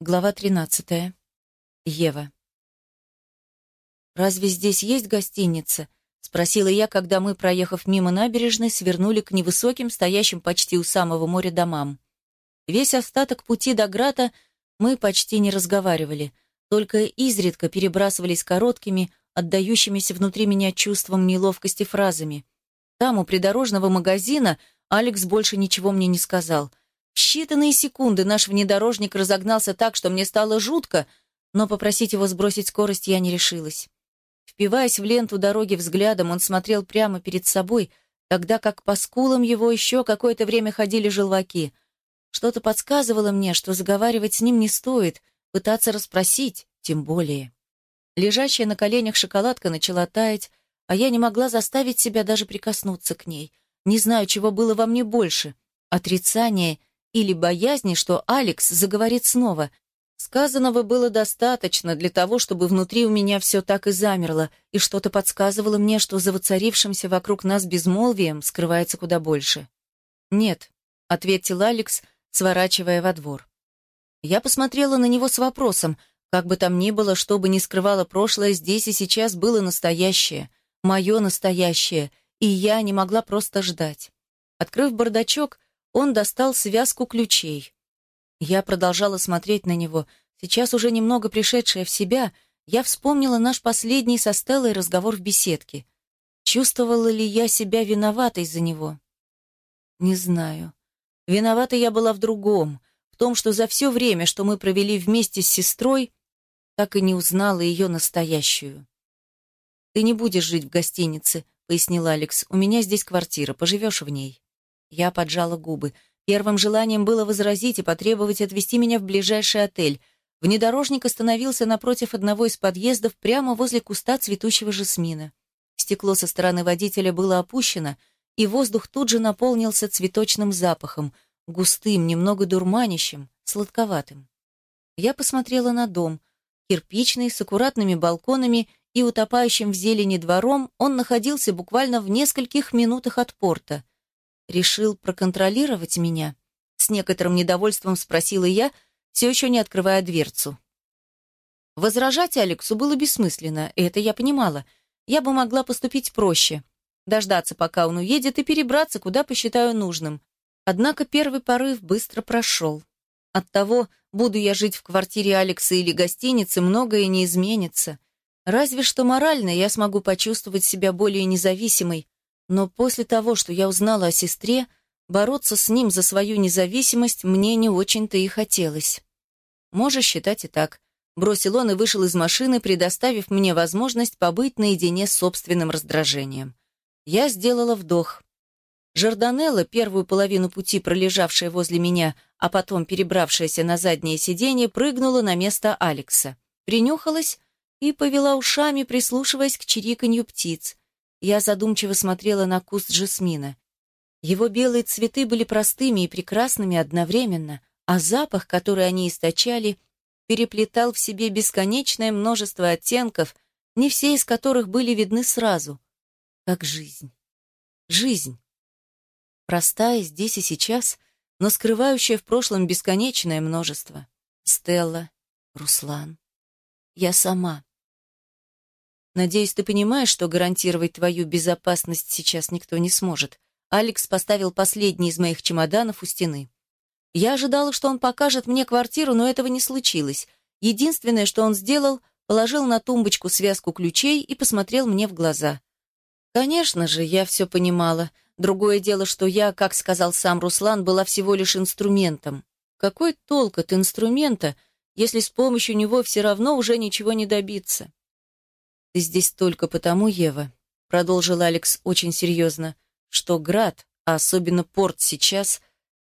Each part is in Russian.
Глава 13. Ева. «Разве здесь есть гостиница?» — спросила я, когда мы, проехав мимо набережной, свернули к невысоким, стоящим почти у самого моря домам. Весь остаток пути до Грата мы почти не разговаривали, только изредка перебрасывались короткими, отдающимися внутри меня чувством неловкости фразами. Там, у придорожного магазина, Алекс больше ничего мне не сказал — в считанные секунды наш внедорожник разогнался так, что мне стало жутко, но попросить его сбросить скорость я не решилась. Впиваясь в ленту дороги взглядом, он смотрел прямо перед собой, тогда как по скулам его еще какое-то время ходили желваки. Что-то подсказывало мне, что заговаривать с ним не стоит, пытаться расспросить, тем более. Лежащая на коленях шоколадка начала таять, а я не могла заставить себя даже прикоснуться к ней. Не знаю, чего было во мне больше — отрицание или боязни, что Алекс заговорит снова. Сказанного было достаточно для того, чтобы внутри у меня все так и замерло, и что-то подсказывало мне, что за воцарившимся вокруг нас безмолвием скрывается куда больше. «Нет», — ответил Алекс, сворачивая во двор. Я посмотрела на него с вопросом, как бы там ни было, что бы ни скрывало прошлое, здесь и сейчас было настоящее, мое настоящее, и я не могла просто ждать. Открыв бардачок, он достал связку ключей. Я продолжала смотреть на него. Сейчас уже немного пришедшая в себя, я вспомнила наш последний со Стеллой разговор в беседке. Чувствовала ли я себя виноватой за него? Не знаю. Виновата я была в другом, в том, что за все время, что мы провели вместе с сестрой, так и не узнала ее настоящую. «Ты не будешь жить в гостинице», — пояснил Алекс. «У меня здесь квартира, поживешь в ней». Я поджала губы. Первым желанием было возразить и потребовать отвезти меня в ближайший отель. Внедорожник остановился напротив одного из подъездов прямо возле куста цветущего жасмина. Стекло со стороны водителя было опущено, и воздух тут же наполнился цветочным запахом, густым, немного дурманящим, сладковатым. Я посмотрела на дом. Кирпичный, с аккуратными балконами и утопающим в зелени двором, он находился буквально в нескольких минутах от порта — решил проконтролировать меня?» С некоторым недовольством спросила я, все еще не открывая дверцу. Возражать Алексу было бессмысленно, и это я понимала. Я бы могла поступить проще. Дождаться, пока он уедет, и перебраться, куда посчитаю нужным. Однако первый порыв быстро прошел. От того, буду я жить в квартире Алекса или гостинице, многое не изменится. Разве что морально я смогу почувствовать себя более независимой, но после того, что я узнала о сестре, бороться с ним за свою независимость мне не очень-то и хотелось. Можешь считать и так. Бросил он и вышел из машины, предоставив мне возможность побыть наедине с собственным раздражением. Я сделала вдох. Жорданелла, первую половину пути пролежавшая возле меня, а потом перебравшаяся на заднее сиденье, прыгнула на место Алекса. Принюхалась и повела ушами, прислушиваясь к чириканью птиц. Я задумчиво смотрела на куст жасмина. Его белые цветы были простыми и прекрасными одновременно, а запах, который они источали, переплетал в себе бесконечное множество оттенков, не все из которых были видны сразу. Как жизнь. Жизнь. Простая здесь и сейчас, но скрывающая в прошлом бесконечное множество. Стелла, Руслан. Я сама. Надеюсь, ты понимаешь, что гарантировать твою безопасность сейчас никто не сможет. Алекс поставил последний из моих чемоданов у стены. Я ожидала, что он покажет мне квартиру, но этого не случилось. Единственное, что он сделал, положил на тумбочку связку ключей и посмотрел мне в глаза. Конечно же, я все понимала. Другое дело, что я, как сказал сам Руслан, была всего лишь инструментом. Какой толк от инструмента, если с помощью него все равно уже ничего не добиться? «Ты здесь только потому, Ева», — продолжил Алекс очень серьезно, «что Град, а особенно порт сейчас,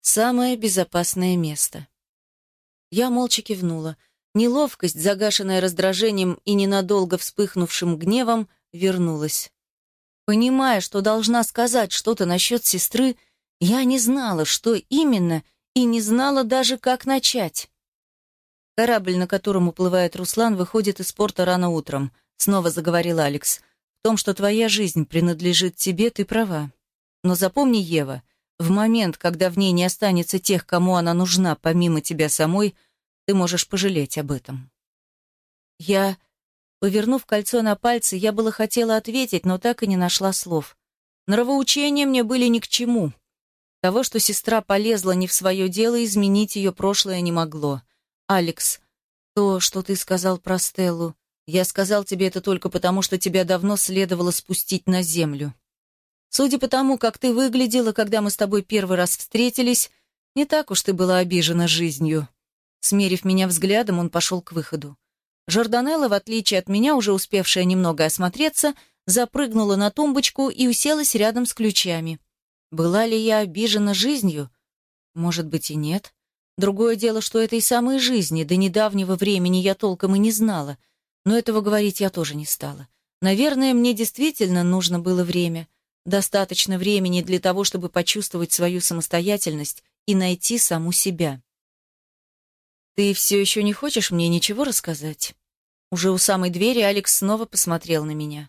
самое безопасное место». Я молча кивнула. Неловкость, загашенная раздражением и ненадолго вспыхнувшим гневом, вернулась. Понимая, что должна сказать что-то насчет сестры, я не знала, что именно, и не знала даже, как начать. Корабль, на котором уплывает Руслан, выходит из порта рано утром. Снова заговорил Алекс. В том, что твоя жизнь принадлежит тебе, ты права. Но запомни, Ева, в момент, когда в ней не останется тех, кому она нужна, помимо тебя самой, ты можешь пожалеть об этом. Я, повернув кольцо на пальце, я было хотела ответить, но так и не нашла слов. Нравоучения мне были ни к чему. Того, что сестра полезла не в свое дело, изменить ее прошлое не могло. «Алекс, то, что ты сказал про Стеллу, я сказал тебе это только потому, что тебя давно следовало спустить на землю. Судя по тому, как ты выглядела, когда мы с тобой первый раз встретились, не так уж ты была обижена жизнью». Смерив меня взглядом, он пошел к выходу. Жорданелла, в отличие от меня, уже успевшая немного осмотреться, запрыгнула на тумбочку и уселась рядом с ключами. Была ли я обижена жизнью? Может быть и нет. Другое дело, что этой самой жизни до недавнего времени я толком и не знала, но этого говорить я тоже не стала. Наверное, мне действительно нужно было время, достаточно времени для того, чтобы почувствовать свою самостоятельность и найти саму себя. «Ты все еще не хочешь мне ничего рассказать?» Уже у самой двери Алекс снова посмотрел на меня.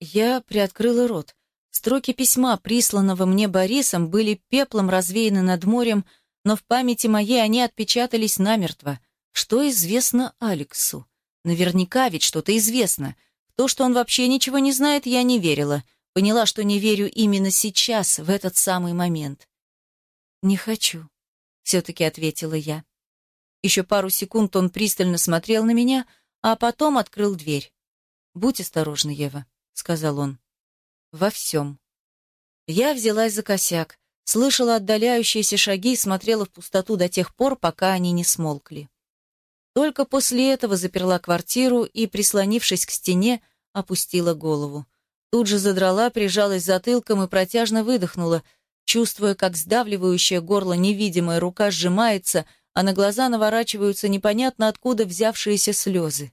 Я приоткрыла рот. Строки письма, присланного мне Борисом, были пеплом развеяны над морем, но в памяти моей они отпечатались намертво. Что известно Алексу? Наверняка ведь что-то известно. В то, что он вообще ничего не знает, я не верила. Поняла, что не верю именно сейчас, в этот самый момент. «Не хочу», — все-таки ответила я. Еще пару секунд он пристально смотрел на меня, а потом открыл дверь. «Будь осторожна, Ева», сказал он. «Во всем». Я взялась за косяк, слышала отдаляющиеся шаги и смотрела в пустоту до тех пор, пока они не смолкли. Только после этого заперла квартиру и, прислонившись к стене, опустила голову. Тут же задрала, прижалась затылком и протяжно выдохнула, чувствуя, как сдавливающее горло невидимая рука сжимается, а на глаза наворачиваются непонятно откуда взявшиеся слезы.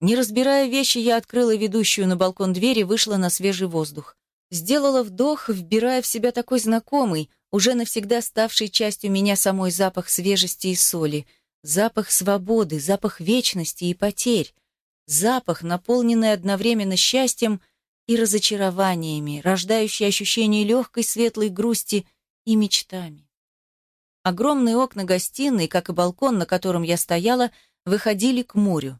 Не разбирая вещи, я открыла ведущую на балкон дверь и вышла на свежий воздух. Сделала вдох, вбирая в себя такой знакомый, уже навсегда ставший частью меня самой запах свежести и соли, запах свободы, запах вечности и потерь, запах, наполненный одновременно счастьем и разочарованиями, рождающий ощущение легкой светлой грусти и мечтами. Огромные окна гостиной, как и балкон, на котором я стояла, выходили к морю.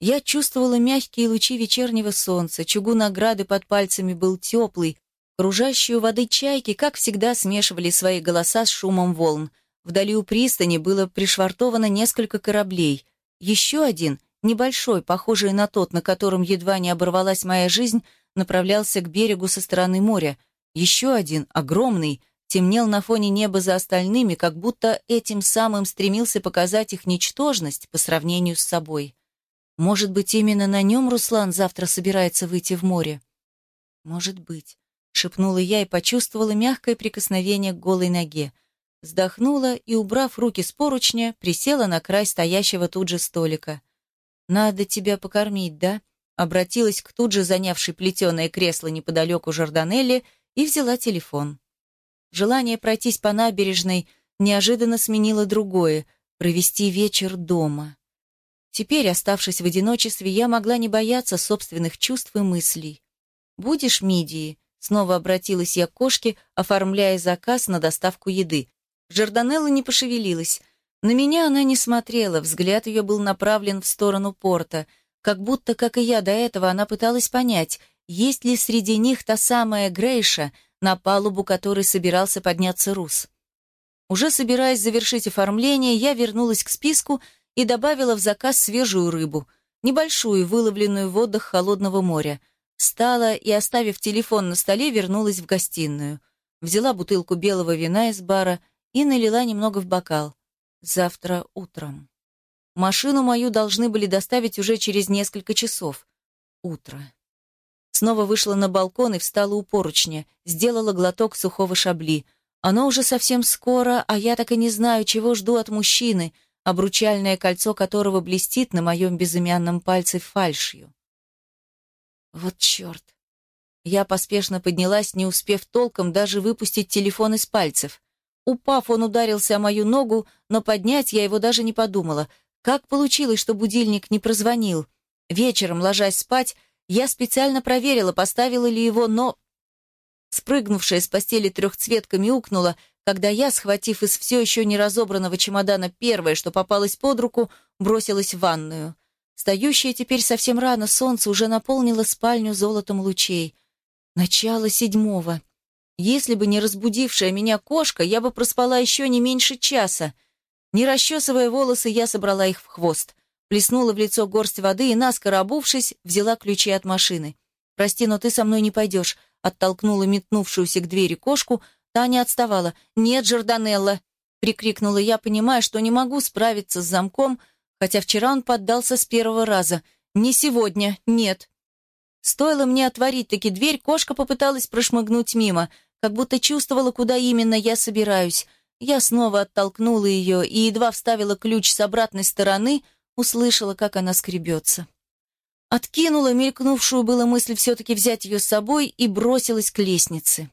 Я чувствовала мягкие лучи вечернего солнца, чугун ограды под пальцами был теплый, кружащие у воды чайки, как всегда, смешивали свои голоса с шумом волн. Вдали у пристани было пришвартовано несколько кораблей. Еще один, небольшой, похожий на тот, на котором едва не оборвалась моя жизнь, направлялся к берегу со стороны моря. Еще один, огромный, темнел на фоне неба за остальными, как будто этим самым стремился показать их ничтожность по сравнению с собой. Может быть, именно на нем Руслан завтра собирается выйти в море? Может быть, шепнула я и почувствовала мягкое прикосновение к голой ноге. Вздохнула и, убрав руки с поручня, присела на край стоящего тут же столика. «Надо тебя покормить, да?» Обратилась к тут же занявшей плетеное кресло неподалеку Жорданелли и взяла телефон. Желание пройтись по набережной неожиданно сменило другое — провести вечер дома. Теперь, оставшись в одиночестве, я могла не бояться собственных чувств и мыслей. «Будешь мидии?» — снова обратилась я к кошке, оформляя заказ на доставку еды. Жорданелла не пошевелилась. На меня она не смотрела, взгляд ее был направлен в сторону порта, как будто, как и я до этого, она пыталась понять, есть ли среди них та самая Грейша, на палубу которой собирался подняться Рус. Уже собираясь завершить оформление, я вернулась к списку — и добавила в заказ свежую рыбу, небольшую, выловленную в водах холодного моря. Встала и, оставив телефон на столе, вернулась в гостиную. Взяла бутылку белого вина из бара и налила немного в бокал. Завтра утром. Машину мою должны были доставить уже через несколько часов. Утро. Снова вышла на балкон и встала у поручня, сделала глоток сухого шабли. Оно уже совсем скоро, а я так и не знаю, чего жду от мужчины — обручальное кольцо которого блестит на моем безымянном пальце фальшью. Вот черт! Я поспешно поднялась, не успев толком даже выпустить телефон из пальцев. Упав, он ударился о мою ногу, но поднять я его даже не подумала. Как получилось, что будильник не прозвонил? Вечером, ложась спать, я специально проверила, поставила ли его, но... Спрыгнувшая с постели трехцветка мяукнула, когда я, схватив из все еще не разобранного чемодана первое, что попалось под руку, бросилась в ванную. Стоящее теперь совсем рано солнце уже наполнило спальню золотом лучей. Начало седьмого. Если бы не разбудившая меня кошка, я бы проспала еще не меньше часа. Не расчесывая волосы, я собрала их в хвост. Плеснула в лицо горсть воды и, наскоро обувшись, взяла ключи от машины. «Прости, но ты со мной не пойдешь», — оттолкнула метнувшуюся к двери кошку. Таня отставала. «Нет, Джорданелла!» — прикрикнула я, понимая, что не могу справиться с замком, хотя вчера он поддался с первого раза. «Не сегодня, нет». Стоило мне отворить таки дверь, кошка попыталась прошмыгнуть мимо, как будто чувствовала, куда именно я собираюсь. Я снова оттолкнула ее и едва вставила ключ с обратной стороны, услышала, как она скребется. Откинула мелькнувшую было мысль все-таки взять ее с собой и бросилась к лестнице.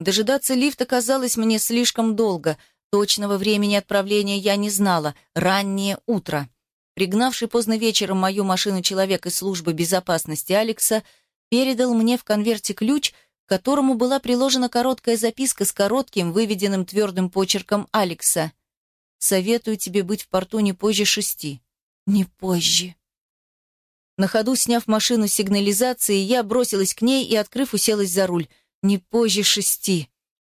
Дожидаться лифта казалось мне слишком долго. Точного времени отправления я не знала. Раннее утро. Пригнавший поздно вечером мою машину человек из службы безопасности Алекса передал мне в конверте ключ, к которому была приложена короткая записка с коротким, выведенным твердым почерком Алекса. «Советую тебе быть в порту не позже шести». «Не позже». На ходу, сняв машину сигнализации, я бросилась к ней и, открыв, уселась за руль. «Не позже шести».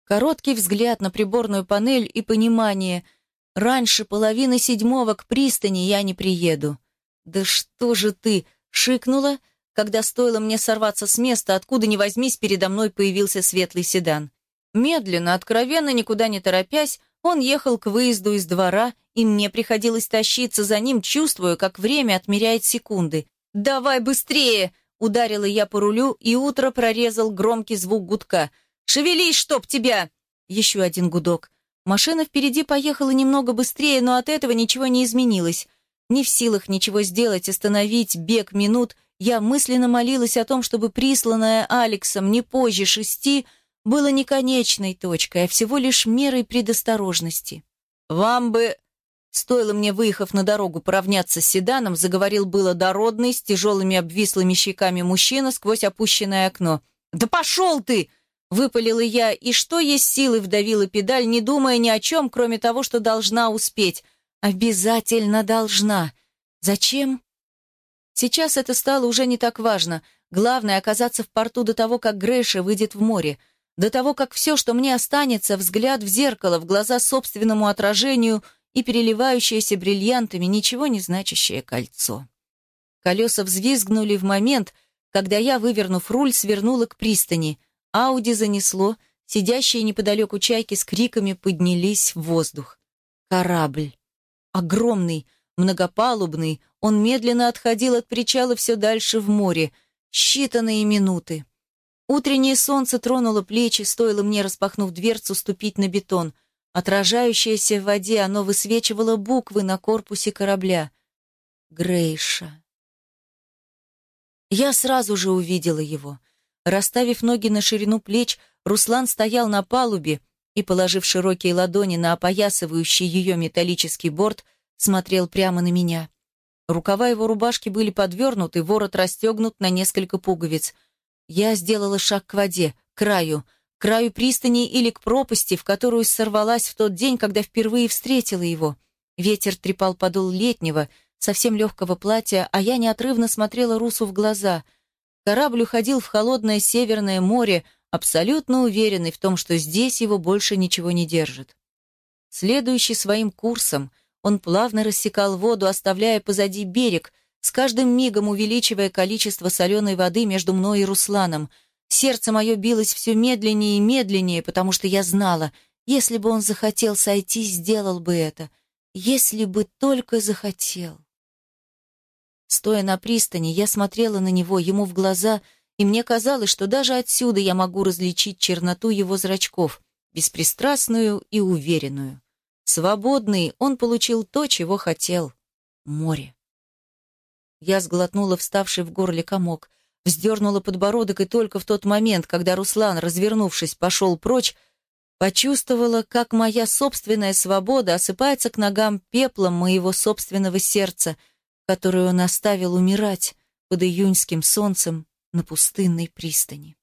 Короткий взгляд на приборную панель и понимание – Раньше половины седьмого к пристани я не приеду. Да что же ты, шикнула, когда стоило мне сорваться с места, откуда ни возьмись, передо мной появился светлый седан. Медленно, откровенно, никуда не торопясь, он ехал к выезду из двора, и мне приходилось тащиться за ним, чувствуя, как время отмеряет секунды. «Давай быстрее!» — ударила я по рулю, и утро прорезал громкий звук гудка. «Шевелись, чтоб тебя!» Еще один гудок. Машина впереди поехала немного быстрее, но от этого ничего не изменилось. Не в силах ничего сделать, остановить бег минут, я мысленно молилась о том, чтобы присланное Алексом не позже шести было не конечной точкой, а всего лишь мерой предосторожности. «Вам бы...» Стоило мне, выехав на дорогу, поравняться с седаном, заговорил было дородный, с тяжелыми обвислыми щеками мужчина сквозь опущенное окно. «Да пошел ты!» Выпалила я, и что есть силы вдавила педаль, не думая ни о чем, кроме того, что должна успеть. Обязательно должна. Зачем? Сейчас это стало уже не так важно. Главное — оказаться в порту до того, как Грэша выйдет в море. До того, как все, что мне останется, взгляд в зеркало, в глаза собственному отражению и переливающееся бриллиантами ничего не значащее кольцо. Колеса взвизгнули в момент, когда я, вывернув руль, свернула к пристани — Ауди занесло, сидящие неподалеку чайки с криками поднялись в воздух. Корабль. Огромный, многопалубный, он медленно отходил от причала все дальше в море. Считанные минуты. Утреннее солнце тронуло плечи, стоило мне, распахнув дверцу, ступить на бетон. Отражающееся в воде, оно высвечивало буквы на корпусе корабля. Грейша. Я сразу же увидела его — Расставив ноги на ширину плеч, Руслан стоял на палубе и, положив широкие ладони на опоясывающий ее металлический борт, смотрел прямо на меня. Рукава его рубашки были подвернуты, ворот расстегнут на несколько пуговиц. Я сделала шаг к воде, к краю, к краю пристани или к пропасти, в которую сорвалась в тот день, когда впервые встретила его. Ветер трепал подол летнего, совсем легкого платья, а я неотрывно смотрела Русу в глаза — Корабль уходил в холодное Северное море, абсолютно уверенный в том, что здесь его больше ничего не держит. Следующий своим курсом, он плавно рассекал воду, оставляя позади берег, с каждым мигом увеличивая количество соленой воды между мной и Русланом. Сердце мое билось все медленнее и медленнее, потому что я знала, если бы он захотел сойти, сделал бы это. Если бы только захотел. Стоя на пристани, я смотрела на него, ему в глаза, и мне казалось, что даже отсюда я могу различить черноту его зрачков, беспристрастную и уверенную. Свободный, он получил то, чего хотел — море. Я сглотнула вставший в горле комок, вздернула подбородок, и только в тот момент, когда Руслан, развернувшись, пошел прочь, почувствовала, как моя собственная свобода осыпается к ногам пеплом моего собственного сердца — которую он оставил умирать под июньским солнцем на пустынной пристани.